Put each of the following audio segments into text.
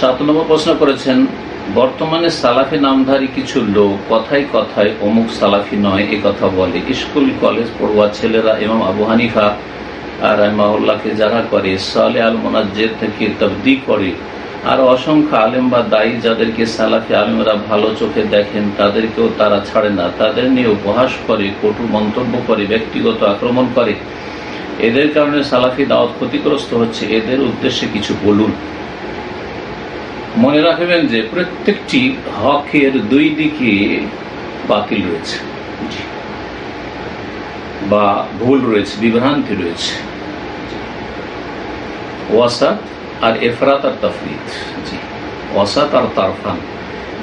সাত নম্বর প্রশ্ন করেছেন, বর্তমানে সালাফি নামধারী কিছু লোক কথায় কথায় অমুক সালাফি নয়, এ কথা বলে। স্কুল, কলেজ, পড়ুয়া ছেলেরা এবং আবু হানিফা আর রহমাউল্লাহকে যারা করে, সালে আল মোনাজ্জের থেকে তবদি করে, আর অসংখ্য আলেম বা দায়ী যাদেরকে সালাফি আলেমরা ভালো চোখে দেখেন, তাদেরকেও তারা ছাড়ে না। তাদের নিয়ে উপহাস করে, কটু মন্তব্য করে, ব্যক্তিগত আক্রমণ করে। এদের কারণে সালাফি দাওয়াত ক্ষতিগ্রস্ত হচ্ছে, এদের উদ্দেশ্যে কিছু বলুন। মনে রাখবেন যে প্রত্যেকটি হকের দুই দিকে বাতিল রয়েছে। বা ভুল রয়েছে, বিভ্রান্তি রয়েছে। ওয়াসাত আর এফরাত আর তফরিদ জি। ওয়াসাত আর তারফান।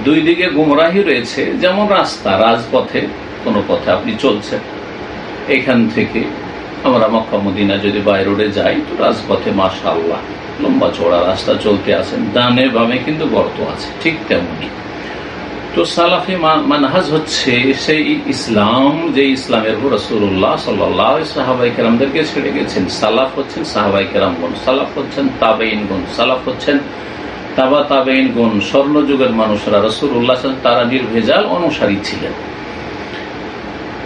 দুই দিকে গুমরাহি রয়েছে, যেমন রাস্তা, রাজপথে কোনো পথে আপনি চলছেন। এখান থেকে আমরা মক্কা মদিনা যদি বাই রোডে যাই, তো রাজপথে মাসা আল্লাহ লম্বা চড়া রাস্তা চলতে আছেন ডানে বামে কিন্তু গর্ত আছে, ঠিক তেমনি। তো সালাফি মানহাজ হচ্ছে সেই ইসলাম, যে ইসলামের রসুল্লাহ সাল্লাহ সাহাবাই কেরামদেরকে ছেড়ে গেছেন। সালাফ হচ্ছেন সাহাবাই কেরামগণ সালাফ হচ্ছেন তাবেইন গুণ, সালাফ হচ্ছেন তাবা তাবেইন গুণ, স্বর্ণযুগের মানুষরা রসুল্লাহ তারা নির্ভেজাল অনুসারী ছিলেন।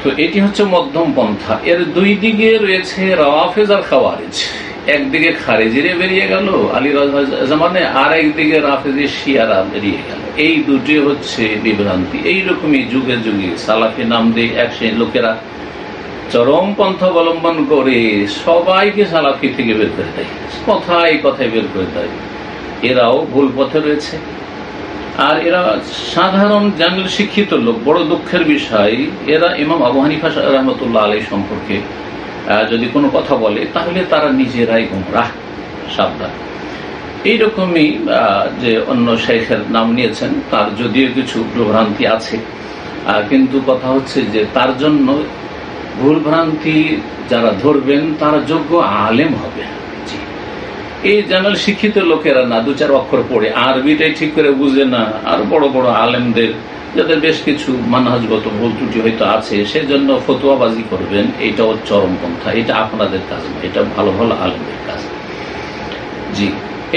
তো এটি হচ্ছে মধ্যম পন্থা। এর দুই দিকে রয়েছে রাওয়াফেজ আর খাওয়ারিজ। একদিকে খারেজিরে বেরিয়ে গেল, আলী জামানে, আর একদিকে রাফেজে শিয়ারা বেরিয়ে গেল। এই দুটি হচ্ছে বিভ্রান্তি। এইরকমই যুগে যুগে সালাফি নাম দিয়ে এক লোকেরা চরম পন্থ অবলম্বন করে সবাইকে সালাফি থেকে বের করে দেয়। কথায় কথায় বের করে দেয়। এরাও ভুল পথে রয়েছে। আর এরা সাধারণ জামিল শিক্ষিত লোক, বড় দুঃখের বিষয়, এরা ইমাম আবু হানিফা রহমতুল্লাহ আলী সম্পর্কে যদি কোনো কথা বলে, তাহলে তারা নিজেরাই গুমরাহ, সাবধান। এইরকমই যে অন্য শেখের নাম নিয়েছেন, তার যদিও কিছু ভ্রান্তি আছে। কিন্তু কথা হচ্ছে যে তার জন্য ভুলভ্রান্তি যারা ধরবেন, তারা যোগ্য আলেম হবে। এই জানাল শিক্ষিত লোকেরা না, দু চার অক্ষর পড়ে, আরবিটাই ঠিক করে বুঝে না, আর বড় বড় আলেমদের যাদের বেশ কিছু মানহাজগত ভুল ত্রুটি হয়তো আছে, সেজন্য ফতুয়াবাজি করবেন, এটাও চরমপন্থা এটা আপনাদের কাজ না, এটা ভালো ভালো আলেমদের কাজ। জি।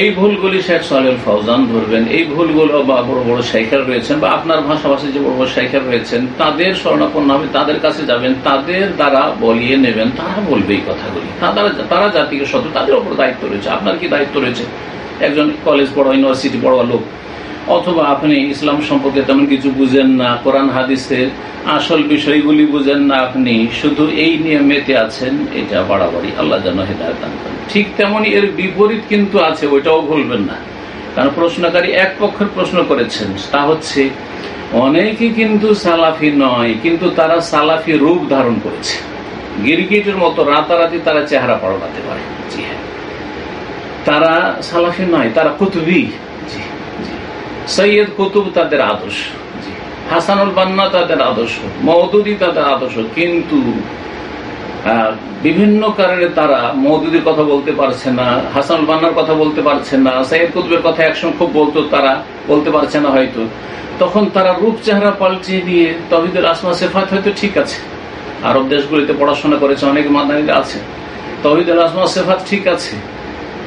এই ভুলগুলি শেখ সোহেল ফৌজান ধরবেন, এই ভুলগুলো বা বড় বড় শাইখার রয়েছেন বা আপনার ভাষাভাষী যে বড় বড় শাইখার রয়েছেন, তাদের স্বর্ণাপন্ন হবে তাদের কাছে যাবেন, তাদের দ্বারা বলিয়ে নেবেন, তারা বলবে এই কথাগুলি। তারা তারা জাতিকে সত্য তাদের ওপর দায়িত্ব রয়েছে। আপনার কি দায়িত্ব রয়েছে? একজন কলেজ পড়া ইউনিভার্সিটি পড়া লোক অথবা আপনি ইসলাম সম্পর্কে তেমন কিছু বুঝেন না, কোরআন, হাদিসের আসল বিষয়গুলি বুঝেন না আপনি, শুধু এই নিয়ে মেতে আছেন, এটা বাড়াবাড়ি, আল্লাহ যেন হেদায়ত দান করেন। ঠিক তেমনই এর বিপরীত কিন্তু আছে, ওইটাও ভুলবেন না। কারণ প্রশ্নকারী এক পক্ষের প্রশ্ন করেছেন, তা হচ্ছে, অনেকে কিন্তু সালাফি নয়, কিন্তু তারা সালাফি রূপ ধারণ করেছে। গিরগিটের মতো রাতারাতি তারা চেহারা পাল্টাতে পারে। হ্যাঁ। তারা সালাফি নয়, তারা কুতুবি। সৈয়দ কুতুব তাদের আদর্শ। হাসানুল বান্না তাদের আদর্শ মহদুদি তাদের আদর্শ। কিন্তু বিভিন্ন কারণে তারা মহদুদির কথা বলতে পারছে না, হাসানুল বান্নার কথা বলতে পারছে না, সৈয়দ কুতুবের কথা একসঙ্গে খুব বলতো তারা, বলতে পারছে না হয়তো। তখন তারা রূপ চেহারা পাল্টিয়ে দিয়ে তহিদের আসমা সেফাত হয়তো ঠিক আছে। আরব দেশগুলিতে পড়াশোনা করেছে, অনেক মাদানিরা আছে। তহিদুল আসমা সেফাত ঠিক আছে।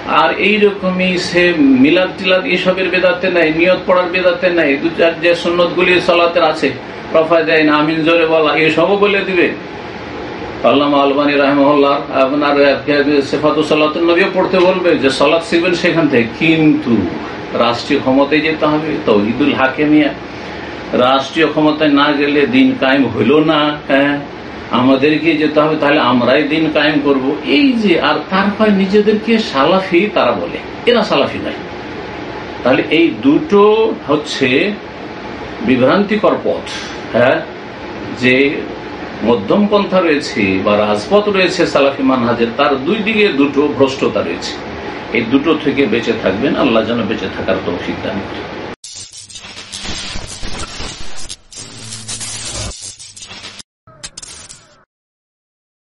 আর এই রকমই সে মিলাদ টিলাদ এইসবের বেদাতে নাই, নিয়ত পড়ার বেদাতে নাই, দু চার যে সন্ন্যত গুলি সলাতের আছে রফা দেয় না, আমিন জোরে বলা, এসবও বলে দিবে। আপনার পড়তে বলবে যে সেখান থেকে। কিন্তু রাষ্ট্রীয় ক্ষমতায় যেতে হবে রাষ্ট্রীয় ক্ষমতায় না গেলে দিন কায়েম হইল না হ্যাঁ? আমাদেরকে যেতে হবে, তাহলে আমরাই দিন কায়েম করব। এই যে, আর তারপরে নিজেদেরকে সালাফি তারা বলে। এরা সালাফি নয় তাহলে এই দুটো হচ্ছে বিভ্রান্তিকর পথ হ্যাঁ? যে মধ্যম পন্থা রয়েছে বা রাজপথ রয়েছে সালাফি মানহাজের, তার দুই দিকে দুটো ভ্রষ্টতা রয়েছে। এই দুটো থেকে বেঁচে থাকবেন, আল্লাহ যেন বেঁচে থাকার দান করে।